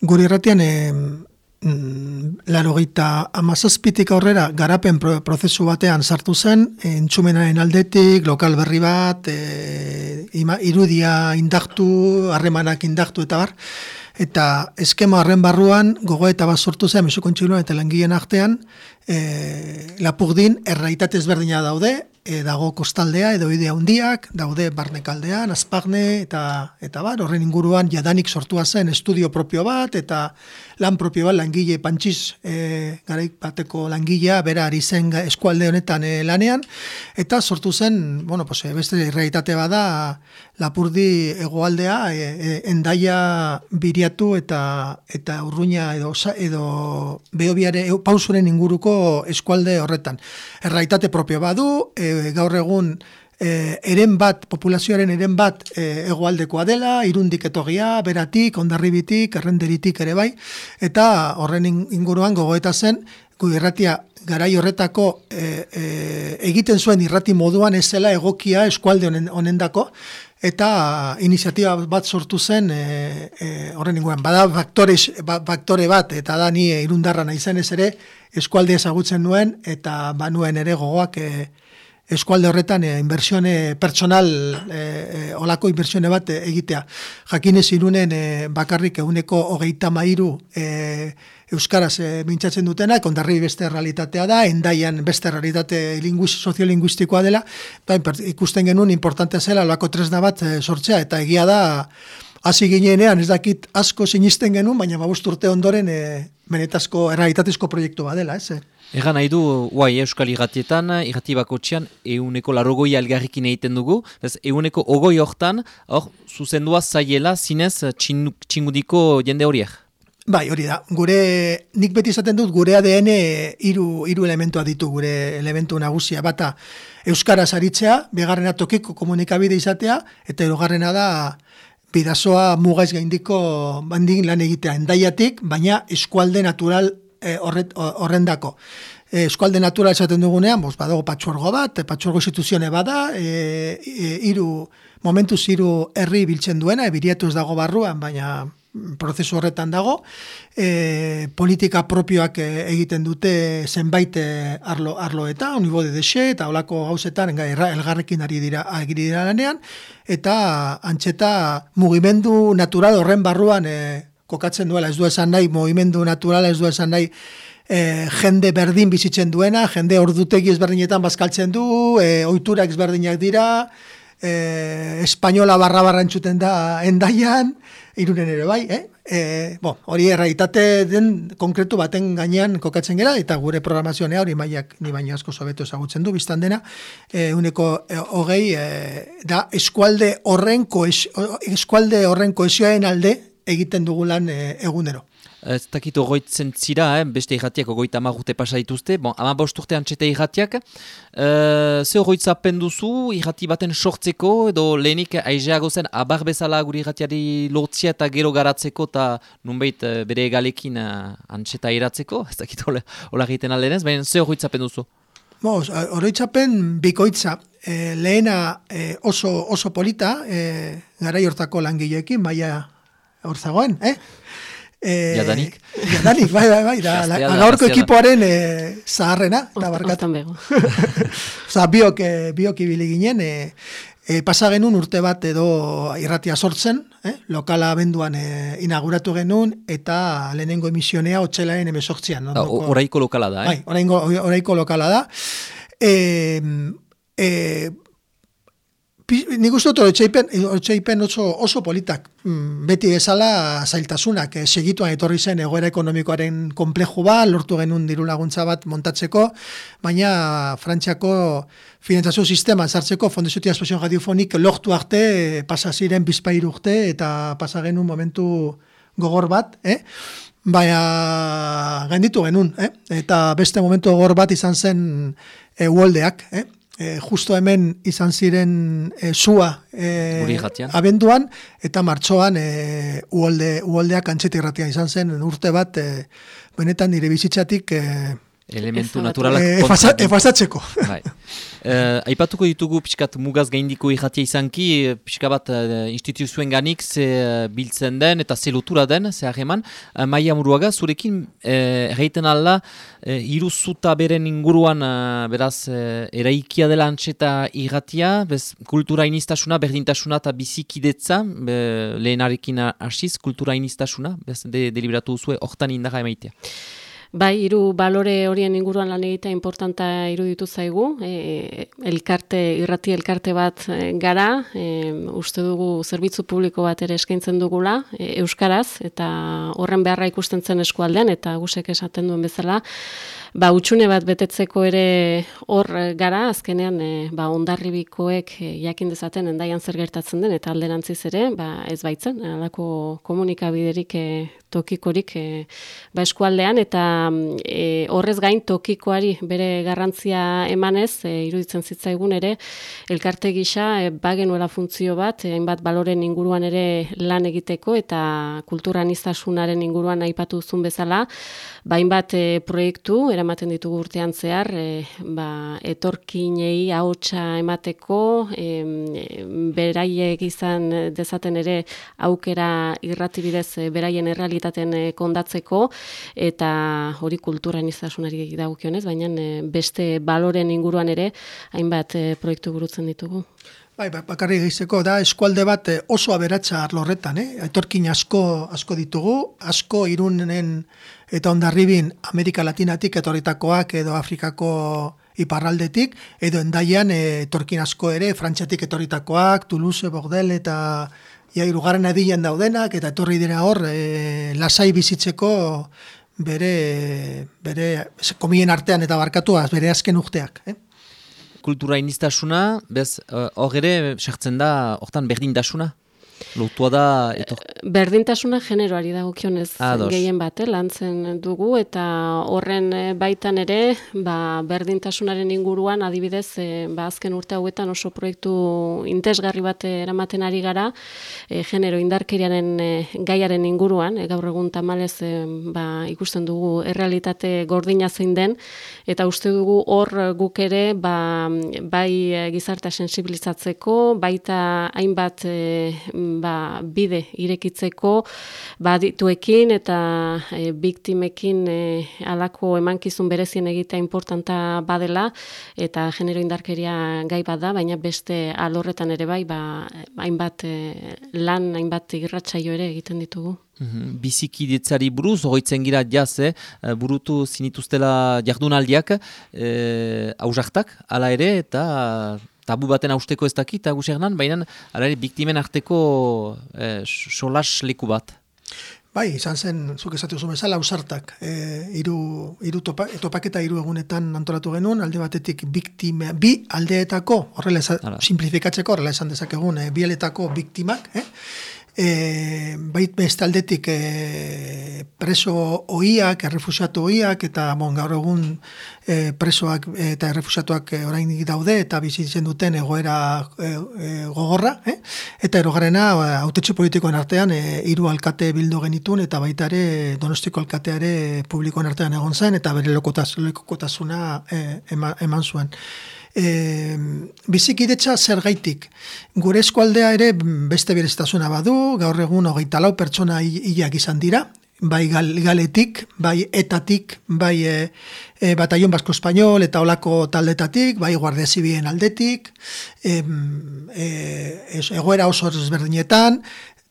Guri erratian, e, mm, laro gita amazazpitik aurrera garapen prozesu batean sartu zen, entzumenaren aldetik, lokal berri bat, e, ima, irudia indaktu, harremanak indaktu eta bar, eta eskema horren barruan gogo eta bat sortu zen, mesu eta langileen artean, e, lapurdin erraitatez berdina daude, e, dago kostaldea edo idea handiak, daude barnekaldean, azpagne eta eta bar, horren inguruan jadanik sortua zen estudio propio bat eta lan propio bat langile pantxiz e, garaik bateko langilea bera ari zen eskualde honetan e, lanean eta sortu zen, bueno, pues, beste realitate bada lapurdi egoaldea e, e, endaia biriatu eta eta urruña edo edo beobiare e, pausuren inguruko eskualde horretan. Erraitate propio badu, e, gaur egun e, eren bat, populazioaren eren bat e, egoaldekoa dela, irundik etogia, beratik, ondarribitik, errenderitik ere bai, eta horren inguruan gogoeta zen, gu irratia garai horretako e, e, egiten zuen irrati moduan ez zela egokia eskualde honen, honendako, eta iniziatiba bat sortu zen e, e, horren inguruan. Bada faktore, ba, faktore bat, eta da ni irundarra nahi zen ez ere, eskualde ezagutzen nuen, eta banuen ere gogoak e, eskualde horretan e, inbertsione pertsonal e, e, olako inbertsione bat egitea. Jakinez irunen e, bakarrik eguneko hogeita mairu e, Euskaraz e, mintzatzen dutena, kondarri beste realitatea da, endaian beste realitate linguiz, soziolinguistikoa dela, ba, ikusten genuen importantea zela olako tresna bat e, sortzea, eta egia da, hasi ginenean ez dakit asko sinisten genuen, baina babusturte ondoren e, benetazko errealitatezko proiektu badela, ez? Egan nahi du, guai, Euskal Iratietan, irati bako txian, euneko larogoi algarrikin egiten dugu, ez euneko ogoi hortan, hor, zuzendua zaiela, zinez, txingudiko jende horiek? Bai, hori da. Gure, nik beti izaten dut, gure ADN hiru hiru elementua ditu, gure elementu nagusia. Bata, Euskaraz aritzea, begarrena tokiko komunikabide izatea, eta erogarrena da, bidazoa mugaiz gaindiko bandin lan egitea endaiatik, baina eskualde natural e, horrendako. E, eskualde natural esaten dugunean, bos, badago patxorgo bat, patxorgo instituzione bada, e, e, iru, momentu ziru herri biltzen duena, ebiriatu ez dago barruan, baina prozesu horretan dago, e, politika propioak egiten dute zenbait arlo, arlo eta, unibode dexe, eta olako gauzetan, elgarrekin ari dira, ari dira lanean, eta antxeta mugimendu natural horren barruan e, kokatzen duela, ez du esan nahi, movimendu naturala ez du esan nahi, e, jende berdin bizitzen duena, jende ordutegi ezberdinetan bazkaltzen du, e, ohitura ezberdinak dira, e, espainola barra barra entzuten da endaian, irunen ere bai, eh? E, bo, hori erraitate den konkretu baten gainean kokatzen gera, eta gure programazioa hori maiak ni baino asko sobeto ezagutzen du, biztan dena, e, uneko e, hogei, e, da eskualde horren, koes, eskualde horren koesioaren alde, egiten dugu lan e, egunero. Ez dakit ogoitzen zira, eh? beste irratiak ogoita amagute pasa dituzte. Bon, ama bosturte antxete irratiak. Uh, ze ogoitzapen duzu irrati baten sortzeko edo lehenik aizeago zen abar bezala guri irratiari lotzia eta gero garatzeko eta nunbait uh, bere egalekin antxeta iratzeko. Ez dakit hola egiten aldenez, baina ze ogoitzapen duzu? Boz, oroitzapen bikoitza. E, lehena e, oso, oso polita, e, gara hortako langileekin, baina hor zagoen, eh? E, jadanik? Jadanik, bai, bai, bai, da, gaurko ekipoaren e, zaharrena, eta barkat. Ostan bego. Osa, biok, e, biok ibili ginen, e, e, pasa genuen urte bat edo irratia sortzen, eh? lokala abenduan e, inauguratu genuen, eta lehenengo emisionea otxelaen emesortzian. No? Oraiko lokala da, eh? Bai, oraiko lokala da. E, e, Nik uste dut horretxeipen oso, oso politak. Mm, beti bezala zailtasunak. Eh, segituan etorri zen egoera ekonomikoaren kompleju bat, lortu genuen diru laguntza bat montatzeko, baina Frantziako finantzazio sistema zartzeko Fondeziotia Esposion Radiofonik lortu arte, pasa ziren bizpairu urte, eta pasa genuen momentu gogor bat, eh? baina gainditu genuen, eh? eta beste momentu gogor bat izan zen e, uoldeak, eh? E, justo hemen izan ziren e, sua e, abenduan, eta martxoan e, uolde, uoldeak antxetirratia izan zen urte bat, e, benetan nire bizitzatik e, elementu naturalak e, efasatzeko. Bai. Uh, aipatuko ditugu pixkat mugaz gaindiko irratia izanki, pixka bat uh, instituzioen ganik ze uh, biltzen den eta ze lotura den, ze hageman. Uh, Maia Muruaga, zurekin uh, erraiten alla, uh, iruzuta beren inguruan, uh, beraz, uh, eraikia dela antxeta irratia, bez, kultura inistasuna, berdintasuna eta bizikidetza, be, lehenarekin hasiz, kultura inistasuna, bez, de, deliberatu duzue, hortan indaga emaitea. Bai, hiru balore horien inguruan lan egitea importanta iruditu zaigu. E, elkarte, irrati elkarte bat e, gara, e, uste dugu zerbitzu publiko bat ere eskaintzen dugula, e, Euskaraz, eta horren beharra ikusten zen eskualdean, eta gusek esaten duen bezala, ba, utxune bat betetzeko ere hor gara, azkenean e, ba, ondarribikoek e, jakin dezaten endaian zer gertatzen den, eta alderantziz ere, ba, ez baitzen, alako komunikabiderik e, tokikorik e, ba, eskualdean, eta e, horrez gain tokikoari bere garrantzia emanez, e, iruditzen zitzaigun ere, elkarte gisa e, bagenuela funtzio bat, hainbat baloren inguruan ere lan egiteko, eta kulturan iztasunaren inguruan aipatu duzun bezala, bainbat e, proiektu, eramaten ditugu urtean zehar, e, ba, etorkinei ahotsa emateko, e, beraiek izan dezaten ere aukera irratibidez beraien errealitaten kondatzeko, eta hori kulturan izasunari dagokionez, baina e, beste baloren inguruan ere hainbat e, proiektu burutzen ditugu. Bai, ba, bakarri gizeko da eskualde bat oso aberatsa arlorretan, eh? etorkin asko asko ditugu, asko irunen eta ondarribin Amerika Latinatik etorritakoak edo Afrikako iparraldetik, edo endaian etorkin asko ere, Frantxatik etorritakoak, Toulouse, Bordel eta ja, irugarren adilean daudenak, eta etorri dira hor, e, lasai bizitzeko bere, bere komien artean eta barkatuaz, bere azken urteak. Eh? Kultura inistasuna, bez, hor ere, sartzen da, hortan berdintasuna? Lutua da... Eto... Berdintasuna generoari dagokionez gehien bat, eh, lantzen dugu, eta horren eh, baitan ere, ba, berdintasunaren inguruan, adibidez, eh, ba, azken urte hauetan oso proiektu intesgarri bat eramaten ari gara, e, genero indarkeriaren gaiaren inguruan, gaur egun tamalez ba, ikusten dugu errealitate gordina zein den, eta uste dugu hor guk ere, ba, bai gizarta sensibilizatzeko, baita hainbat ba, bide irekitzeko badituekin eta e, biktimekin e, alako emankizun berezien egitea importanta badela eta genero indarkeria gai bat da, baina beste alorretan ere bai, ba, hainbat e, lan, hainbat irratsaio ere egiten ditugu. Mhm. Biziki ditzari buruz, hoitzen gira jaz, eh? burutu zinituztela jardunaldiak, eh, auzartak, ala ere, eta tabu baten austeko ez dakit, eta gusernan, baina alare, biktimen arteko eh, solas leku bat. Bai, izan zen, zuk esatu zuen bezala, ausartak. E, iru, iru topa, topaketa iru egunetan antolatu genuen, alde batetik biktime, bi aldeetako, horrela simplifikatzeko, horrela esan dezakegun, e, bi aletako biktimak, eh? E, bait bestaldetik e, preso oiak, errefusiatu oiak, eta bon, gaur egun e, presoak eta errefusiatuak e, orain daude, eta bizitzen duten egoera e, e, gogorra, eh? eta erogarena autetxe politikoen artean e, hiru alkate bildu genitun, eta baita ere donostiko alkateare publikoen artean egon zen, eta bere lokotasuna e, eman zuen e, bizikidetza zer gaitik. Gure eskualdea ere beste bereztasuna badu, gaur egun hogeita lau pertsona hilak izan dira, bai galetik, bai etatik, bai e, e, bataion basko espainol eta olako taldetatik, bai guardia zibien aldetik, e, e, egoera oso ezberdinetan,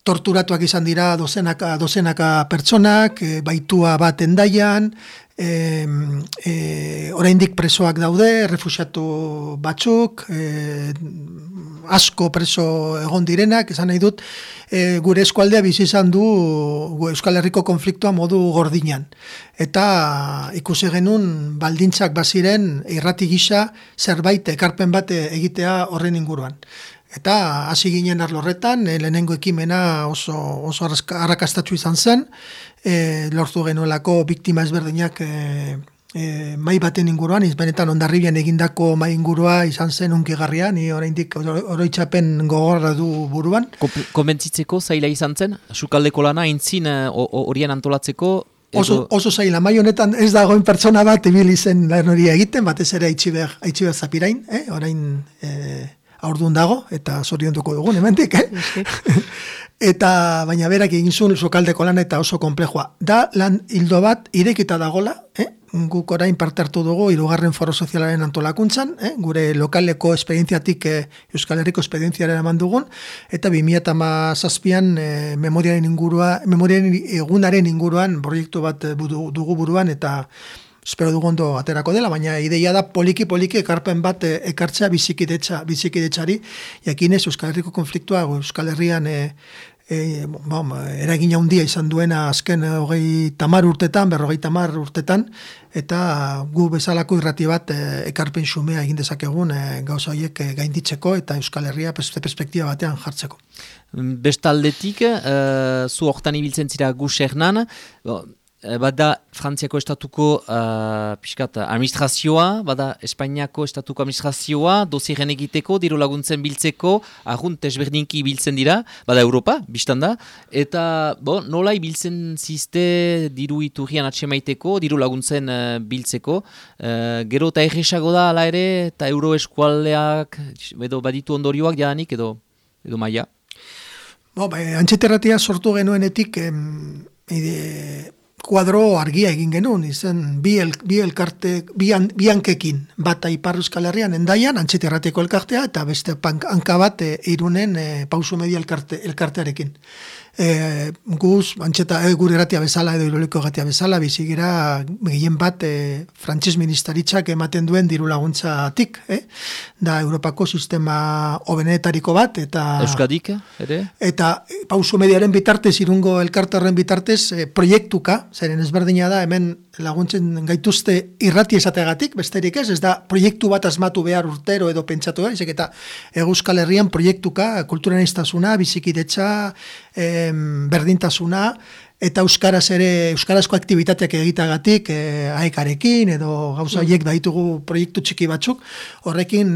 torturatuak izan dira dozenaka, dozenaka pertsonak, e, baitua bat endaian, e, e, oraindik presoak daude, refusiatu batzuk, e, asko preso egon direnak, esan nahi dut, e, gure eskualdea bizi izan du Euskal Herriko konfliktua modu gordinan. Eta ikusi genuen baldintzak baziren irrati gisa zerbait ekarpen bat egitea horren inguruan. Eta hasi ginen arlorretan, lehenengo ekimena oso, oso arrakastatxu izan zen, e, lortu genuelako biktima ezberdinak e, e, mai baten inguruan, izbenetan ondarribian egindako mai ingurua izan zen unkigarria, ni oraindik oroitzapen gogorra du buruan. Komentzitzeko zaila izan zen, sukaldeko lana, intzin horien antolatzeko, Oso, oso zaila, mai honetan ez dagoen pertsona bat ibili zen lan hori egiten, batez ere haitxiber, haitxiber zapirain, eh? orain eh, aurdun dago, eta zoriontuko dugun, hemendik, eh? eta baina berak egin zuen sokaldeko lan eta oso komplejua. Da lan hildo bat irekita dagola, eh? guk orain parte hartu dugu irugarren foro sozialaren antolakuntzan, eh? gure lokaleko esperientziatik eh, Euskal Herriko esperientziaren eman dugun, eta 2008an eh, memoriaren ingurua, memoriaren egunaren inguruan proiektu bat eh, dugu buruan, eta espero dugu ondo aterako dela, baina ideia da poliki-poliki ekarpen bat eh, ekartzea bizikidetza, bizikidetxari, jakinez Euskal Herriko konfliktua, Euskal Herrian eh, e, bom, eragin handia izan duena azken hogei tamar urtetan, berrogei tamar urtetan, eta gu bezalako irrati bat e, ekarpen xumea egin dezakegun e, gauza horiek e, gainditzeko eta Euskal Herria perspektiba batean jartzeko. Bestaldetik, uh, zu hortan ibiltzen zira gu xernan, Eh, bada Frantziako estatuko uh, piskat, administrazioa, bada Espainiako estatuko administrazioa, doziren egiteko, diru laguntzen biltzeko, ahun tesberdinki biltzen dira, bada Europa, biztan da, eta bo, nola biltzen ziste diru iturrian atxemaiteko, diru laguntzen uh, biltzeko, uh, gero eta erresago da, ala ere, eta euro eskualdeak, edo baditu ondorioak jadanik, edo, edo maia? Bo, ba, antxeterratia sortu genuenetik, em, ide, kuadro argia egin genuen, izen bi, el, bi elkarte, bi, an, bi hankekin, bat Ipar Euskal Herrian endaian, antxeterrateko elkartea, eta beste hanka bat e, irunen e, pausu media elkarte, elkartearekin e, guz, antxeta, e, gure eratia bezala edo iroliko gatia bezala, bizigira gehien bat e, frantziz ministaritzak ematen duen diru laguntzatik, eh? da Europako sistema obenetariko bat, eta... Euskadik, ere? Eta pauso mediaren bitartez, irungo elkartarren bitartez, e, proiektuka, zeren ezberdina da, hemen laguntzen gaituzte irrati esategatik, besterik ez, ez da proiektu bat asmatu behar urtero edo pentsatu behar, eta Euskal Herrian proiektuka, kulturan iztasuna, bizikidetza, em, berdintasuna, eta euskaraz ere euskarazko aktibitateak egitagatik eh, aekarekin edo gauza horiek daitugu proiektu txiki batzuk horrekin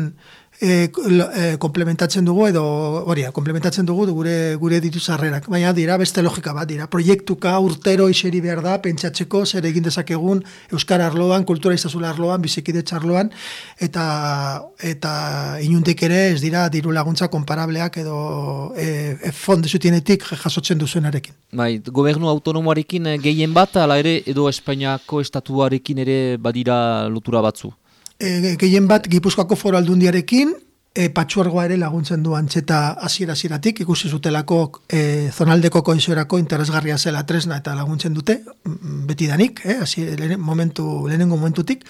e, e, komplementatzen dugu edo hori, komplementatzen dugu gure gure ditu sarrerak. Baina dira beste logika bat dira. Proiektuka urtero iseri behar da pentsatzeko zer egin dezakegun euskara arloan, kultura izazula arloan, bizikidetza arloan eta eta inundik ere ez dira diru laguntza konparableak edo e, e fonde zutienetik jasotzen duzuenarekin. Bai, gobernu autonomoarekin gehien bat, ala ere edo Espainiako estatuarekin ere badira lotura batzu? E, gehien bat Gipuzkoako foro aldundiarekin, e, patxuargoa ere laguntzen du antxeta hasiera hasieratik ikusi zutelako e, zonaldeko koizorako interesgarria zela tresna eta laguntzen dute, mm, beti danik, eh, hasi, momentu, lehenengo momentutik,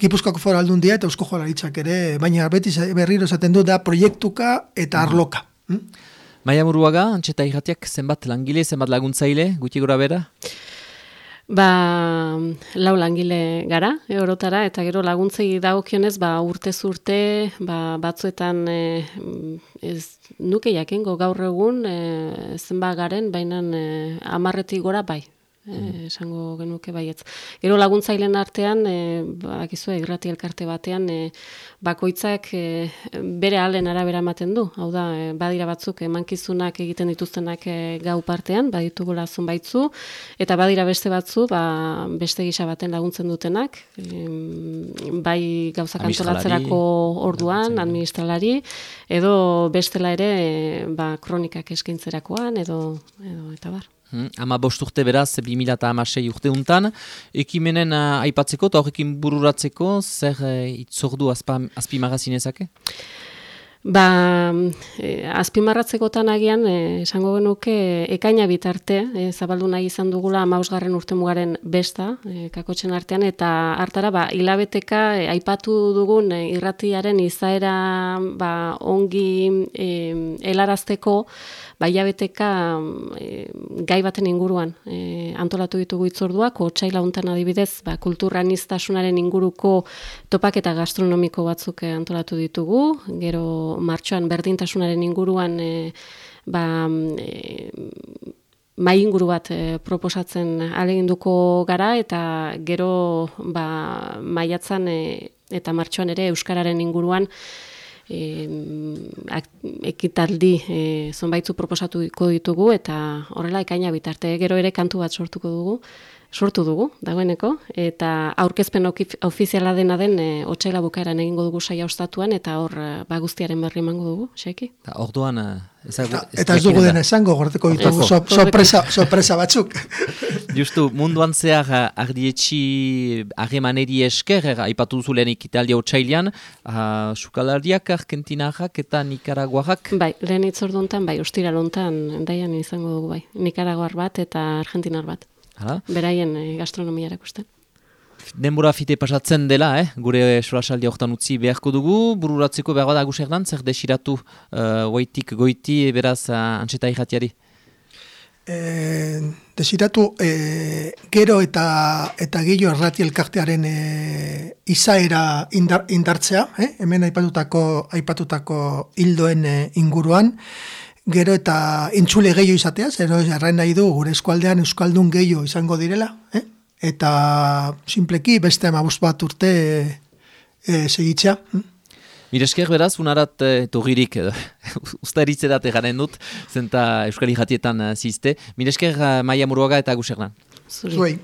Gipuzkoako foro aldundia eta eusko jolaritzak ere, baina beti berriro esaten du da proiektuka eta arloka. Hm? Maia Muruaga, antxeta irratiak zenbat langile, zenbat laguntzaile, guti gura bera? Ba, lau langile gara, eurotara, eta gero laguntzei dagokionez, ba, urte zurte, ba, batzuetan e, ez nuke jakengo gaur egun, e, zenba garen, baina e, amarretik gora bai, e, esango genuke baietz. Gero laguntzailen artean, e, bakizu irrati elkarte batean, e, bakoitzak e, bere alen arabera ematen du. Hau da, e, badira batzuk emankizunak egiten dituztenak e, gau partean, baditugu lazun baitzu, eta badira beste batzu, ba, beste gisa baten laguntzen dutenak, e, bai gauzak antolatzerako orduan, administralari, edo bestela ere, ba, kronikak eskaintzerakoan, edo, edo eta bar. Hmm, ama bost urte beraz, 2006 urte untan, ekimenen uh, aipatzeko eta horrekin bururatzeko, zer uh, itzordu azpimagazinezake? Ba, e, azpimarratzekotan agian, e, esango genuke, ekaina bitarte, e, zabaldu nahi izan dugula amausgarren urtemugaren besta, e, kakotxen artean, eta hartara, ba, hilabeteka, e, aipatu dugun e, irratiaren izaera ba, ongi e, helarazteko, baiabeteka e, gai baten inguruan e, antolatu ditugu itzorduak, otxaila untan adibidez, ba, kulturran iztasunaren inguruko topak eta gastronomiko batzuk antolatu ditugu, gero martxoan berdintasunaren inguruan e, ba, e, mai inguru bat e, proposatzen aleginduko gara eta gero ba, maiatzan e, eta martxoan ere euskararen inguruan e, ekitaldi e, zonbaitzu proposatuko ditugu eta horrela ekaina bitarte. Gero ere kantu bat sortuko dugu sortu dugu, dagoeneko, eta aurkezpen ofiziala dena den e, otxaila bukaeran egingo dugu saia ostatuan, eta hor e, ba guztiaren berri emango dugu, seki? Orduan, e, eta, eta ez dugu dena esango, gordeko ditugu so, sorpresa, sorpresa batzuk. Justu, munduan zehar ardietxi agemaneri esker, aipatu zulenik Italia otxailan, uh, sukalardiak, argentinarrak eta nikaraguarrak? Bai, lehen itzorduntan, bai, ustira lontan, daian izango dugu, bai, nikaraguar bat eta argentinar bat. Hala? Beraien e, gastronomia erakusten. Denbora fite pasatzen dela, eh? gure solasaldi horretan utzi beharko dugu, bururatzeko behar badagus erdan, zer desiratu uh, goiti beraz uh, antxeta irratiari? E, desiratu e, gero eta eta gehiago errati elkartearen e, izaera indar, indartzea, eh? hemen aipatutako, aipatutako hildoen inguruan, gero eta entzule gehiago izatea, zer errain nahi du gure eskualdean euskaldun gehiago izango direla, eh? eta simpleki beste amabuz bat urte e, segitzea. Hm? Miresker beraz, unarat e, togirik, usta eritzerat egaren dut, zenta euskali jatietan zizte. Miresker maia muruaga eta gusernan. Zuri,